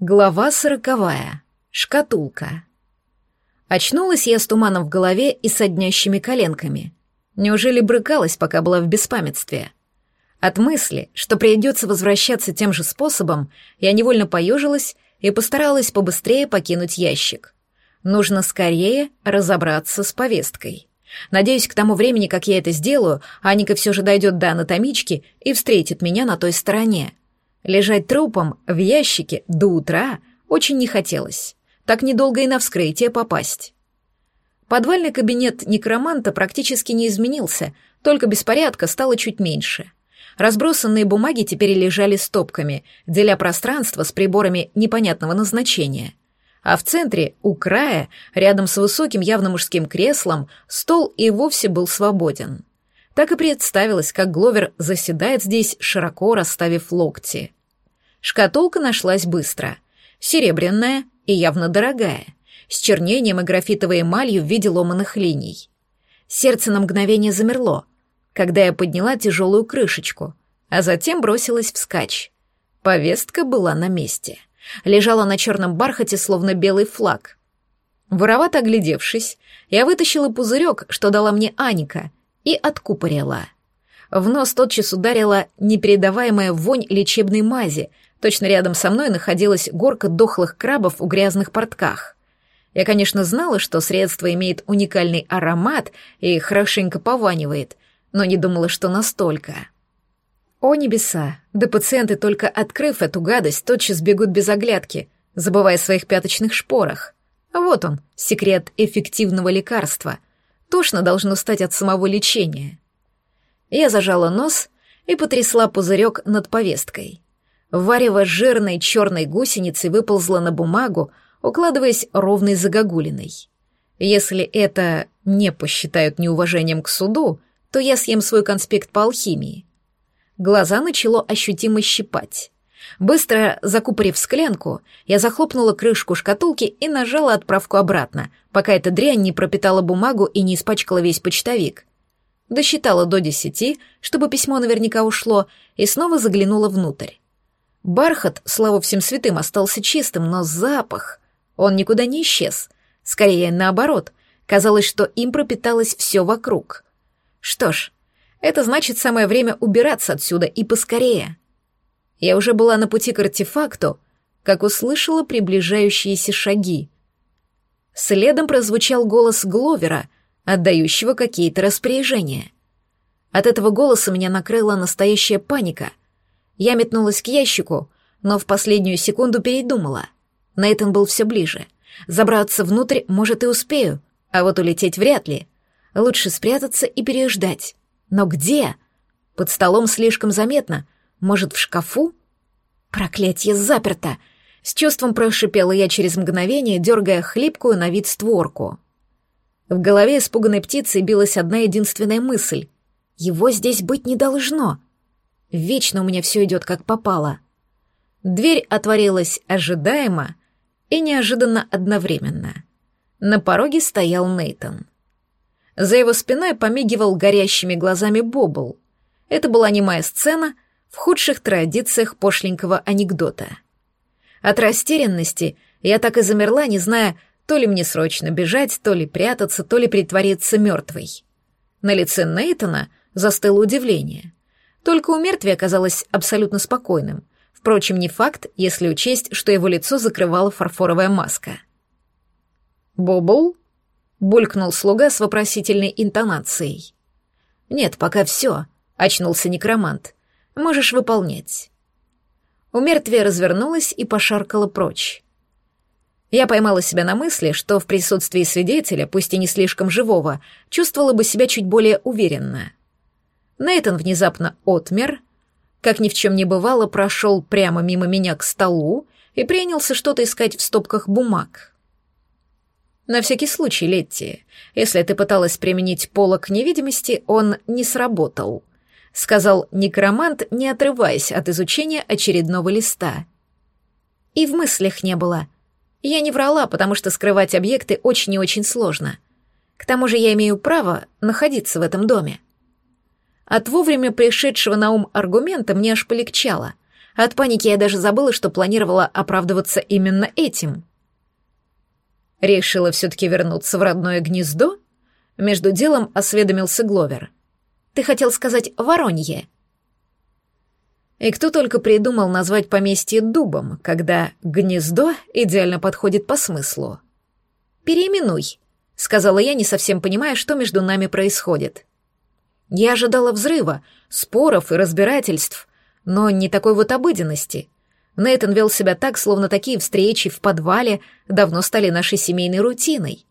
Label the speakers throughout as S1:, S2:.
S1: Глава сороковая. Шкатулка. Очнулась я с туманом в голове и с однящими коленками. Неужели брыкалась, пока была в беспамятстве? От мысли, что придется возвращаться тем же способом, я невольно поежилась и постаралась побыстрее покинуть ящик. Нужно скорее разобраться с повесткой. Надеюсь, к тому времени, как я это сделаю, Аника все же дойдет до анатомички и встретит меня на той стороне. Лежать трупом в ящике до утра очень не хотелось. Так недолго и на вскрытие попасть. Подвальный кабинет некроманта практически не изменился, только беспорядка стало чуть меньше. Разбросанные бумаги теперь лежали стопками, деля пространство с приборами непонятного назначения. А в центре, у края, рядом с высоким явно мужским креслом, стол и вовсе был свободен. Так и представилось, как Гловер заседает здесь, широко расставив локти. Шкатулка нашлась быстро. Серебряная и явно дорогая, с чернением и графитовой эмалью в виде ломаных линий. Сердце на мгновение замерло, когда я подняла тяжелую крышечку, а затем бросилась вскачь. Повестка была на месте. Лежала на черном бархате, словно белый флаг. Воровато оглядевшись, я вытащила пузырек, что дала мне Аника, и откупорила. В нос тотчас ударила непередаваемая вонь лечебной мази, Точно рядом со мной находилась горка дохлых крабов в грязных портках. Я, конечно, знала, что средство имеет уникальный аромат и хорошенько пованивает, но не думала, что настолько. О небеса, да пациенты, только открыв эту гадость, тотчас бегут без оглядки, забывая о своих пяточных шпорах. Вот он, секрет эффективного лекарства. Тошно должно стать от самого лечения. Я зажала нос и потрясла пузырек над повесткой. Варево жирной черной гусеницей выползла на бумагу, укладываясь ровной загогулиной. Если это не посчитают неуважением к суду, то я съем свой конспект по алхимии. Глаза начало ощутимо щипать. Быстро закупорив склянку, я захлопнула крышку шкатулки и нажала отправку обратно, пока эта дрянь не пропитала бумагу и не испачкала весь почтовик. Досчитала до десяти, чтобы письмо наверняка ушло, и снова заглянула внутрь. Бархат, слава всем святым, остался чистым, но запах... Он никуда не исчез. Скорее, наоборот. Казалось, что им пропиталось все вокруг. Что ж, это значит самое время убираться отсюда и поскорее. Я уже была на пути к артефакту, как услышала приближающиеся шаги. Следом прозвучал голос Гловера, отдающего какие-то распоряжения. От этого голоса меня накрыла настоящая паника — я метнулась к ящику, но в последнюю секунду передумала. Нейтан был все ближе. Забраться внутрь, может, и успею, а вот улететь вряд ли. Лучше спрятаться и переждать. Но где? Под столом слишком заметно. Может, в шкафу? Проклятье заперто! С чувством прошипела я через мгновение, дергая хлипкую на вид створку. В голове испуганной птицы билась одна единственная мысль. Его здесь быть не должно. Вечно у меня все идет как попало. Дверь отворилась ожидаемо и неожиданно одновременно. На пороге стоял Нейтон. За его спиной помигивал горящими глазами Бобл. Это была немая сцена в худших традициях пошленького анекдота. От растерянности я так и замерла, не зная, то ли мне срочно бежать, то ли прятаться, то ли притвориться мертвой. На лице Нейтона застыло удивление. Только у мертвия оказалось абсолютно спокойным. Впрочем, не факт, если учесть, что его лицо закрывала фарфоровая маска. «Бобл?» — булькнул слуга с вопросительной интонацией. «Нет, пока все», — очнулся некромант. «Можешь выполнять». У мертвия развернулась и пошаркала прочь. Я поймала себя на мысли, что в присутствии свидетеля, пусть и не слишком живого, чувствовала бы себя чуть более уверенно. Нейтон внезапно отмер, как ни в чем не бывало, прошел прямо мимо меня к столу и принялся что-то искать в стопках бумаг. На всякий случай, Летти, если ты пыталась применить полок невидимости, он не сработал, сказал некромант, не отрываясь от изучения очередного листа. И в мыслях не было. Я не врала, потому что скрывать объекты очень и очень сложно. К тому же я имею право находиться в этом доме. От вовремя пришедшего на ум аргумента мне аж полегчало. От паники я даже забыла, что планировала оправдываться именно этим. Решила все-таки вернуться в родное гнездо? Между делом осведомился Гловер. Ты хотел сказать «воронье». И кто только придумал назвать поместье дубом, когда гнездо идеально подходит по смыслу. «Переименуй», — сказала я, не совсем понимая, что между нами происходит. Я ожидала взрыва, споров и разбирательств, но не такой вот обыденности. Нейтан вел себя так, словно такие встречи в подвале давно стали нашей семейной рутиной.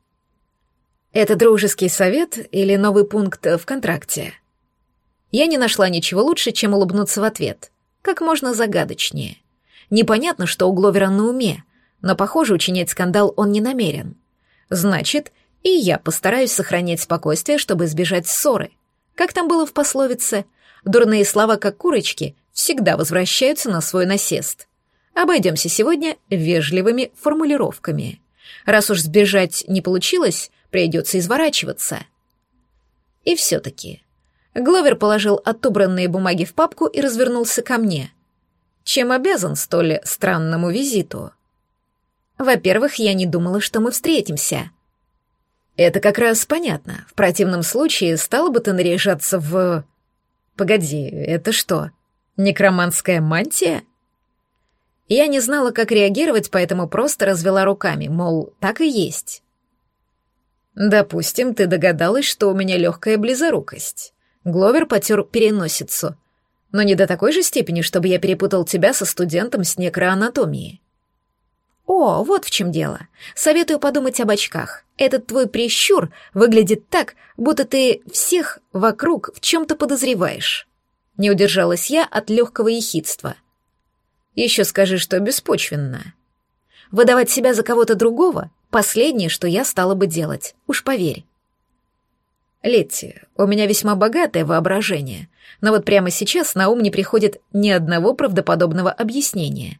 S1: Это дружеский совет или новый пункт в контракте? Я не нашла ничего лучше, чем улыбнуться в ответ — как можно загадочнее. Непонятно, что у Гловера на уме, но, похоже, учинять скандал он не намерен. Значит, и я постараюсь сохранять спокойствие, чтобы избежать ссоры. Как там было в пословице? Дурные слова, как курочки, всегда возвращаются на свой насест. Обойдемся сегодня вежливыми формулировками. Раз уж сбежать не получилось, придется изворачиваться. И все-таки Гловер положил отобранные бумаги в папку и развернулся ко мне. Чем обязан столь странному визиту? Во-первых, я не думала, что мы встретимся. Это как раз понятно. В противном случае стало бы ты наряжаться в... Погоди, это что, некроманская мантия? Я не знала, как реагировать, поэтому просто развела руками, мол, так и есть. Допустим, ты догадалась, что у меня легкая близорукость. Гловер потер переносицу. Но не до такой же степени, чтобы я перепутал тебя со студентом с некроанатомии. О, вот в чем дело. Советую подумать об очках. Этот твой прищур выглядит так, будто ты всех вокруг в чем-то подозреваешь. Не удержалась я от легкого ехидства. Еще скажи, что беспочвенно. Выдавать себя за кого-то другого — последнее, что я стала бы делать, уж поверь. Летти, у меня весьма богатое воображение, но вот прямо сейчас на ум не приходит ни одного правдоподобного объяснения.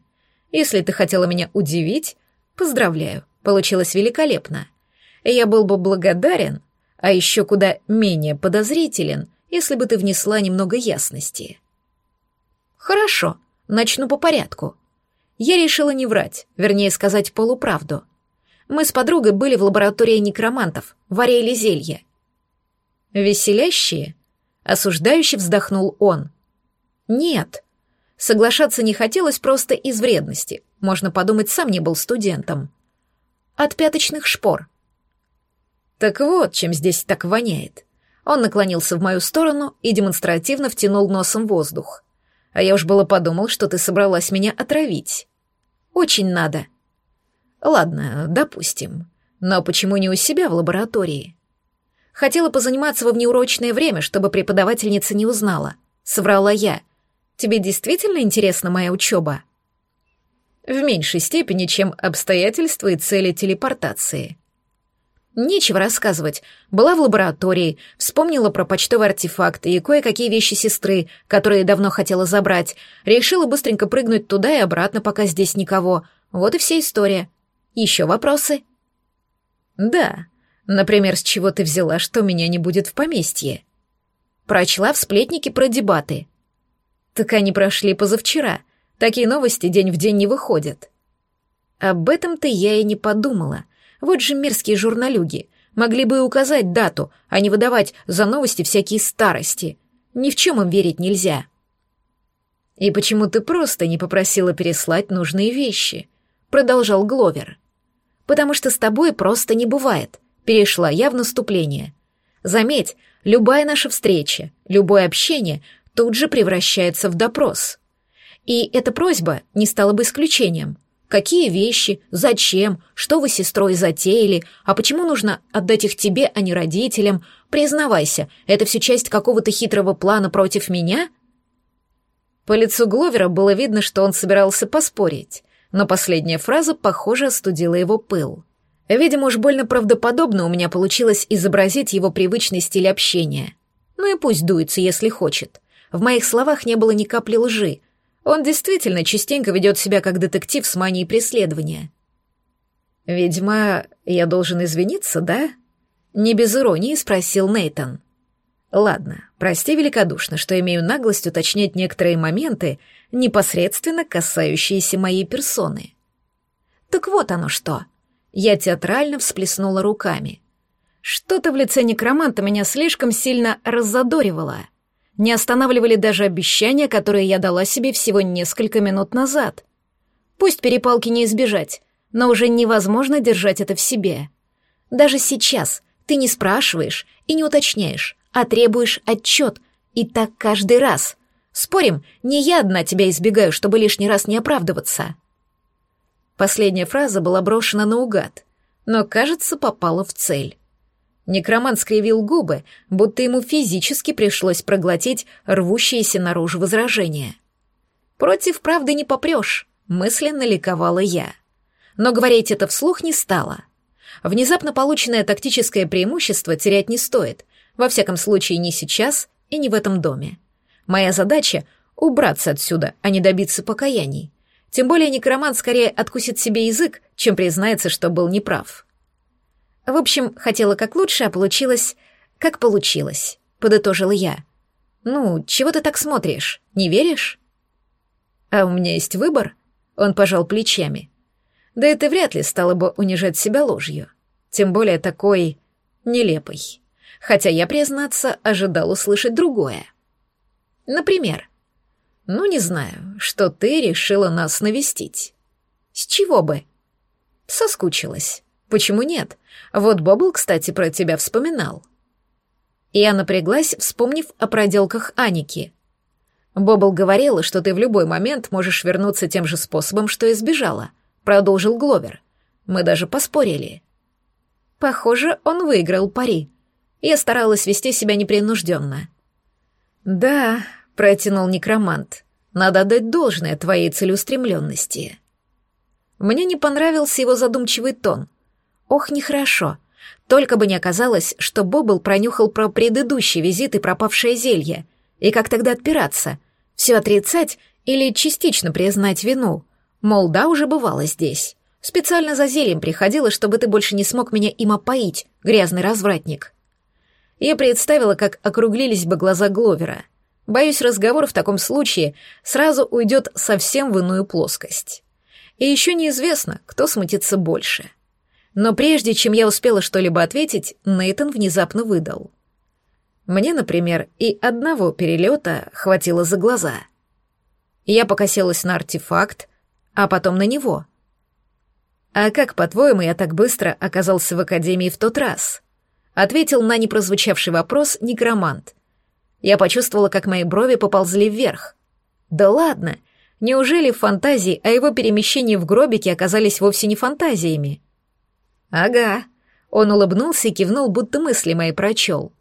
S1: Если ты хотела меня удивить, поздравляю, получилось великолепно. Я был бы благодарен, а еще куда менее подозрителен, если бы ты внесла немного ясности. Хорошо, начну по порядку. Я решила не врать, вернее сказать полуправду. Мы с подругой были в лаборатории некромантов, варили зелья. «Веселящие?» — осуждающе вздохнул он. «Нет». Соглашаться не хотелось просто из вредности. Можно подумать, сам не был студентом. От пяточных шпор. Так вот, чем здесь так воняет. Он наклонился в мою сторону и демонстративно втянул носом воздух. А я уж было подумал, что ты собралась меня отравить. Очень надо. Ладно, допустим. Но почему не у себя в лаборатории? Хотела позаниматься во внеурочное время, чтобы преподавательница не узнала. Соврала я. Тебе действительно интересна моя учеба? В меньшей степени, чем обстоятельства и цели телепортации. Нечего рассказывать. Была в лаборатории, вспомнила про почтовый артефакт и кое-какие вещи сестры, которые давно хотела забрать. Решила быстренько прыгнуть туда и обратно, пока здесь никого. Вот и вся история. Еще вопросы? Да. Например, с чего ты взяла, что меня не будет в поместье? Прочла в сплетнике про дебаты. Так они прошли позавчера. Такие новости день в день не выходят. Об этом-то я и не подумала. Вот же мерзкие журналюги. Могли бы указать дату, а не выдавать за новости всякие старости. Ни в чем им верить нельзя. И почему ты просто не попросила переслать нужные вещи? Продолжал Гловер. Потому что с тобой просто не бывает перешла я в наступление. Заметь, любая наша встреча, любое общение тут же превращается в допрос. И эта просьба не стала бы исключением. Какие вещи, зачем, что вы с сестрой затеяли, а почему нужно отдать их тебе, а не родителям? Признавайся, это все часть какого-то хитрого плана против меня? По лицу Гловера было видно, что он собирался поспорить, но последняя фраза, похоже, остудила его пыл. Видимо, уж больно правдоподобно у меня получилось изобразить его привычный стиль общения. Ну и пусть дуется, если хочет. В моих словах не было ни капли лжи. Он действительно частенько ведет себя как детектив с манией преследования. «Видимо, я должен извиниться, да?» Не без иронии спросил Нейтон. Ладно, прости великодушно, что имею наглость уточнять некоторые моменты, непосредственно касающиеся моей персоны. Так вот оно что. Я театрально всплеснула руками. Что-то в лице некроманта меня слишком сильно раззадоривало. Не останавливали даже обещания, которые я дала себе всего несколько минут назад. Пусть перепалки не избежать, но уже невозможно держать это в себе. Даже сейчас ты не спрашиваешь и не уточняешь, а требуешь отчет, и так каждый раз. Спорим, не я одна тебя избегаю, чтобы лишний раз не оправдываться. Последняя фраза была брошена наугад, но, кажется, попала в цель. Некромант скривил губы, будто ему физически пришлось проглотить рвущиеся наружу возражения. «Против правды не попрешь», — мысленно ликовала я. Но говорить это вслух не стала. Внезапно полученное тактическое преимущество терять не стоит, во всяком случае не сейчас и не в этом доме. Моя задача — убраться отсюда, а не добиться покаяний. Тем более некромант скорее откусит себе язык, чем признается, что был неправ. В общем, хотела как лучше, а получилось, как получилось, подытожила я. Ну, чего ты так смотришь? Не веришь? А у меня есть выбор, он пожал плечами. Да это вряд ли стало бы унижать себя ложью, тем более такой нелепой. Хотя я, признаться, ожидал услышать другое. Например, ну, не знаю, что ты решила нас навестить. С чего бы? Соскучилась. Почему нет? Вот Бобл, кстати, про тебя вспоминал. Я напряглась, вспомнив о проделках Аники. Бобл говорила, что ты в любой момент можешь вернуться тем же способом, что и сбежала, продолжил Гловер. Мы даже поспорили. Похоже, он выиграл пари. Я старалась вести себя непринужденно. Да, протянул некромант. Надо дать должное твоей целеустремленности. Мне не понравился его задумчивый тон. Ох, нехорошо. Только бы не оказалось, что Бобл пронюхал про предыдущий визит и пропавшее зелье. И как тогда отпираться? Все отрицать или частично признать вину? Мол, да, уже бывало здесь. Специально за зельем приходила, чтобы ты больше не смог меня им опоить, грязный развратник. Я представила, как округлились бы глаза Гловера — Боюсь, разговор в таком случае сразу уйдет совсем в иную плоскость. И еще неизвестно, кто смутится больше. Но прежде чем я успела что-либо ответить, Нейтон внезапно выдал. Мне, например, и одного перелета хватило за глаза. Я покосилась на артефакт, а потом на него. «А как, по-твоему, я так быстро оказался в Академии в тот раз?» Ответил на непрозвучавший вопрос некромант — я почувствовала, как мои брови поползли вверх. Да ладно, неужели фантазии о его перемещении в гробике оказались вовсе не фантазиями? Ага. Он улыбнулся и кивнул, будто мысли мои прочел.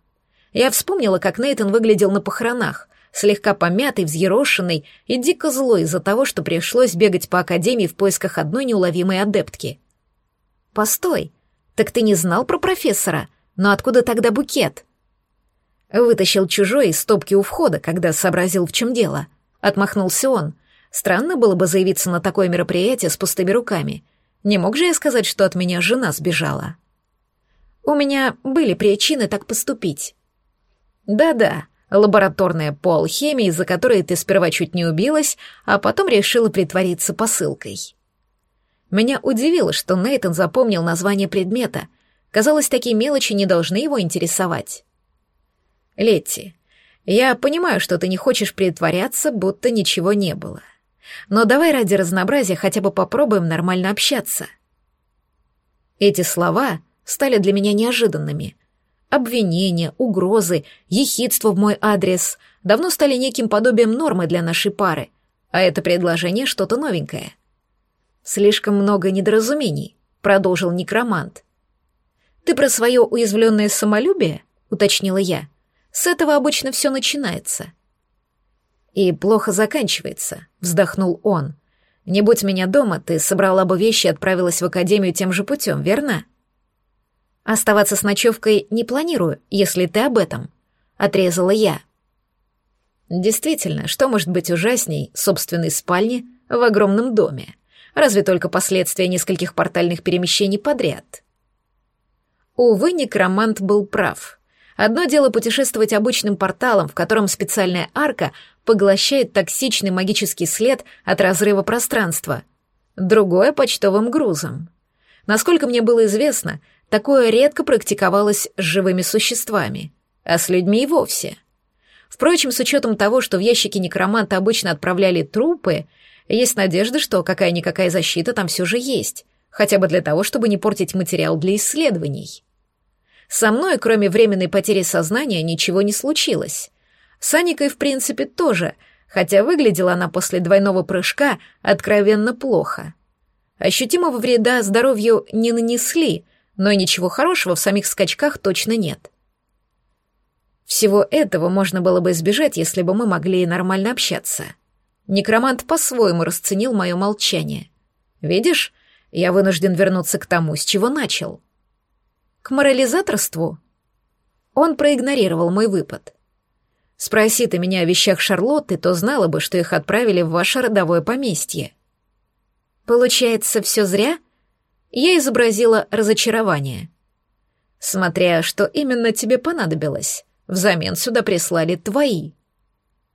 S1: Я вспомнила, как Нейтон выглядел на похоронах, слегка помятый, взъерошенный и дико злой из-за того, что пришлось бегать по академии в поисках одной неуловимой адептки. «Постой, так ты не знал про профессора? Но откуда тогда букет?» Вытащил чужой из стопки у входа, когда сообразил, в чем дело. Отмахнулся он. Странно было бы заявиться на такое мероприятие с пустыми руками. Не мог же я сказать, что от меня жена сбежала? У меня были причины так поступить. Да-да, лабораторная по алхимии, за которой ты сперва чуть не убилась, а потом решила притвориться посылкой. Меня удивило, что Нейтон запомнил название предмета. Казалось, такие мелочи не должны его интересовать. Летти, я понимаю, что ты не хочешь притворяться, будто ничего не было. Но давай ради разнообразия хотя бы попробуем нормально общаться. Эти слова стали для меня неожиданными. Обвинения, угрозы, ехидство в мой адрес давно стали неким подобием нормы для нашей пары, а это предложение что-то новенькое. Слишком много недоразумений, продолжил некромант. Ты про свое уязвленное самолюбие? уточнила я. С этого обычно все начинается. И плохо заканчивается, вздохнул он. Не будь меня дома, ты собрала бы вещи и отправилась в академию тем же путем, верно? Оставаться с ночевкой не планирую, если ты об этом, отрезала я. Действительно, что может быть ужасней собственной спальни в огромном доме? Разве только последствия нескольких портальных перемещений подряд. Увы, некромант был прав. Одно дело путешествовать обычным порталом, в котором специальная арка поглощает токсичный магический след от разрыва пространства. Другое — почтовым грузом. Насколько мне было известно, такое редко практиковалось с живыми существами, а с людьми и вовсе. Впрочем, с учетом того, что в ящики некроманта обычно отправляли трупы, есть надежда, что какая-никакая защита там все же есть, хотя бы для того, чтобы не портить материал для исследований. Со мной, кроме временной потери сознания, ничего не случилось. С Аникой, в принципе, тоже, хотя выглядела она после двойного прыжка откровенно плохо. Ощутимого вреда здоровью не нанесли, но и ничего хорошего в самих скачках точно нет. Всего этого можно было бы избежать, если бы мы могли нормально общаться. Некромант по-своему расценил мое молчание. «Видишь, я вынужден вернуться к тому, с чего начал». К морализаторству? Он проигнорировал мой выпад. Спроси ты меня о вещах Шарлотты, то знала бы, что их отправили в ваше родовое поместье. Получается, все зря? Я изобразила разочарование. Смотря, что именно тебе понадобилось. Взамен сюда прислали твои.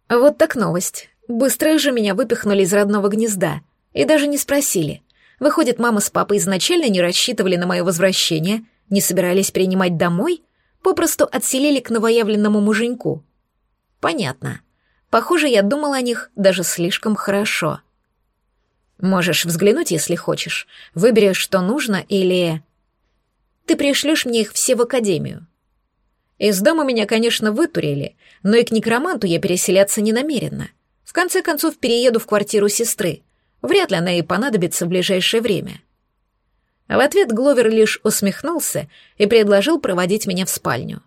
S1: Вот так новость. Быстро же меня выпихнули из родного гнезда. И даже не спросили. Выходит, мама с папой изначально не рассчитывали на мое возвращение — не собирались принимать домой? Попросту отселили к новоявленному муженьку? Понятно. Похоже, я думал о них даже слишком хорошо. Можешь взглянуть, если хочешь. Выберешь, что нужно, или... Ты пришлешь мне их все в академию. Из дома меня, конечно, вытурили, но и к некроманту я переселяться не намерена. В конце концов, перееду в квартиру сестры. Вряд ли она ей понадобится в ближайшее время. В ответ Гловер лишь усмехнулся и предложил проводить меня в спальню.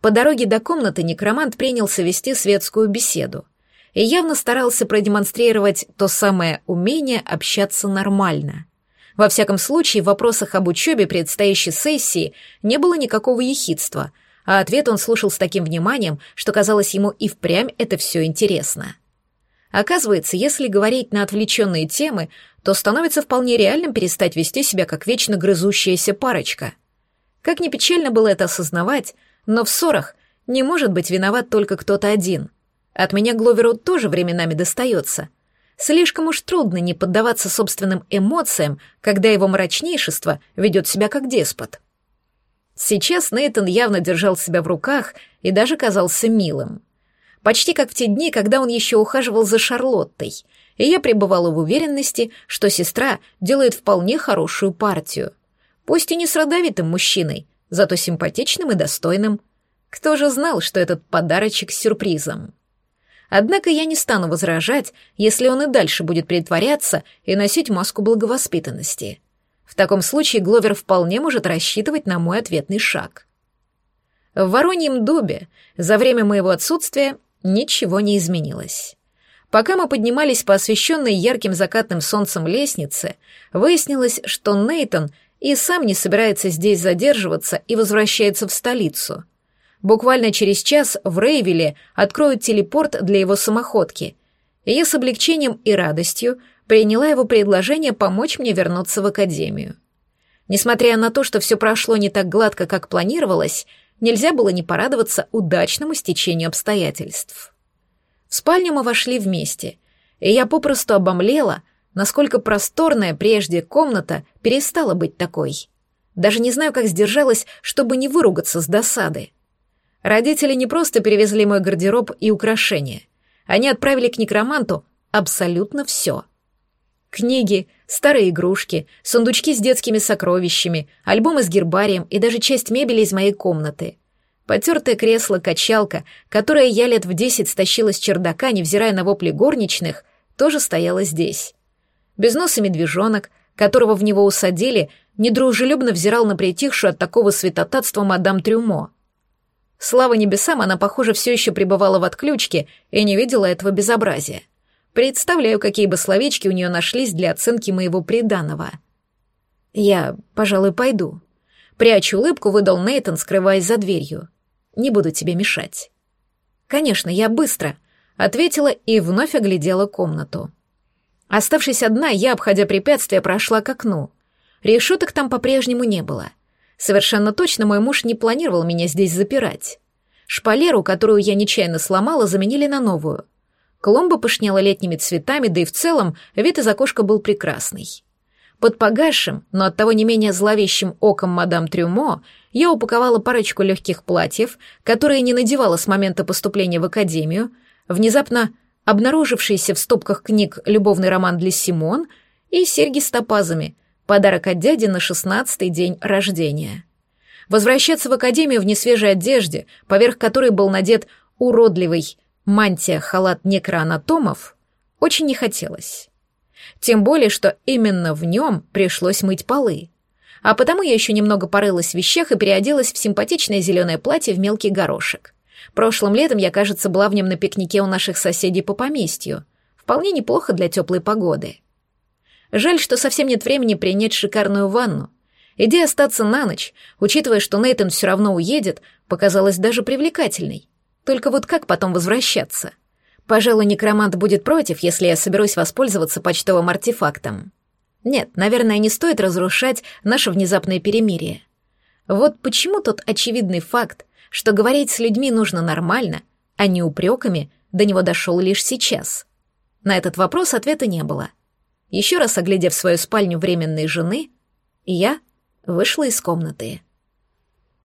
S1: По дороге до комнаты некромант принялся вести светскую беседу и явно старался продемонстрировать то самое умение общаться нормально. Во всяком случае, в вопросах об учебе предстоящей сессии не было никакого ехидства, а ответ он слушал с таким вниманием, что казалось ему и впрямь это все интересно. Оказывается, если говорить на отвлеченные темы, то становится вполне реальным перестать вести себя как вечно грызущаяся парочка. Как ни печально было это осознавать, но в ссорах не может быть виноват только кто-то один. От меня Гловеру тоже временами достается. Слишком уж трудно не поддаваться собственным эмоциям, когда его мрачнейшество ведет себя как деспот. Сейчас Нейтон явно держал себя в руках и даже казался милым. Почти как в те дни, когда он еще ухаживал за Шарлоттой — и я пребывала в уверенности, что сестра делает вполне хорошую партию. Пусть и не с родовитым мужчиной, зато симпатичным и достойным. Кто же знал, что этот подарочек с сюрпризом? Однако я не стану возражать, если он и дальше будет притворяться и носить маску благовоспитанности. В таком случае Гловер вполне может рассчитывать на мой ответный шаг. В Вороньем дубе за время моего отсутствия ничего не изменилось. Пока мы поднимались по освещенной ярким закатным солнцем лестнице, выяснилось, что Нейтон и сам не собирается здесь задерживаться и возвращается в столицу. Буквально через час в Рейвиле откроют телепорт для его самоходки, и я с облегчением и радостью приняла его предложение помочь мне вернуться в академию. Несмотря на то, что все прошло не так гладко, как планировалось, нельзя было не порадоваться удачному стечению обстоятельств. В спальню мы вошли вместе, и я попросту обомлела, насколько просторная прежде комната перестала быть такой. Даже не знаю, как сдержалась, чтобы не выругаться с досады. Родители не просто перевезли мой гардероб и украшения. Они отправили к некроманту абсолютно все. Книги, старые игрушки, сундучки с детскими сокровищами, альбомы с гербарием и даже часть мебели из моей комнаты — Потертое кресло-качалка, которое я лет в десять стащила с чердака, невзирая на вопли горничных, тоже стояло здесь. Безносый медвежонок, которого в него усадили, недружелюбно взирал на притихшую от такого святотатства мадам Трюмо. Слава небесам, она, похоже, все еще пребывала в отключке и не видела этого безобразия. Представляю, какие бы словечки у нее нашлись для оценки моего приданого. Я, пожалуй, пойду. Прячу улыбку, выдал Нейтон, скрываясь за дверью не буду тебе мешать». «Конечно, я быстро», — ответила и вновь оглядела комнату. Оставшись одна, я, обходя препятствия, прошла к окну. Решеток там по-прежнему не было. Совершенно точно мой муж не планировал меня здесь запирать. Шпалеру, которую я нечаянно сломала, заменили на новую. Клумба пышняла летними цветами, да и в целом вид из окошка был прекрасный. Под погасшим, но оттого не менее зловещим оком мадам Трюмо я упаковала парочку легких платьев, которые не надевала с момента поступления в академию, внезапно обнаружившийся в стопках книг любовный роман для Симон и серьги с топазами, подарок от дяди на шестнадцатый день рождения. Возвращаться в академию в несвежей одежде, поверх которой был надет уродливый мантия-халат некроанатомов, очень не хотелось. Тем более, что именно в нем пришлось мыть полы. А потому я еще немного порылась в вещах и переоделась в симпатичное зеленое платье в мелкий горошек. Прошлым летом я, кажется, была в нем на пикнике у наших соседей по поместью. Вполне неплохо для теплой погоды. Жаль, что совсем нет времени принять шикарную ванну. Идея остаться на ночь, учитывая, что Нейтан все равно уедет, показалась даже привлекательной. Только вот как потом возвращаться? Пожалуй, некромант будет против, если я соберусь воспользоваться почтовым артефактом. Нет, наверное, не стоит разрушать наше внезапное перемирие. Вот почему тот очевидный факт, что говорить с людьми нужно нормально, а не упреками, до него дошел лишь сейчас. На этот вопрос ответа не было. Еще раз оглядев свою спальню временной жены, я вышла из комнаты.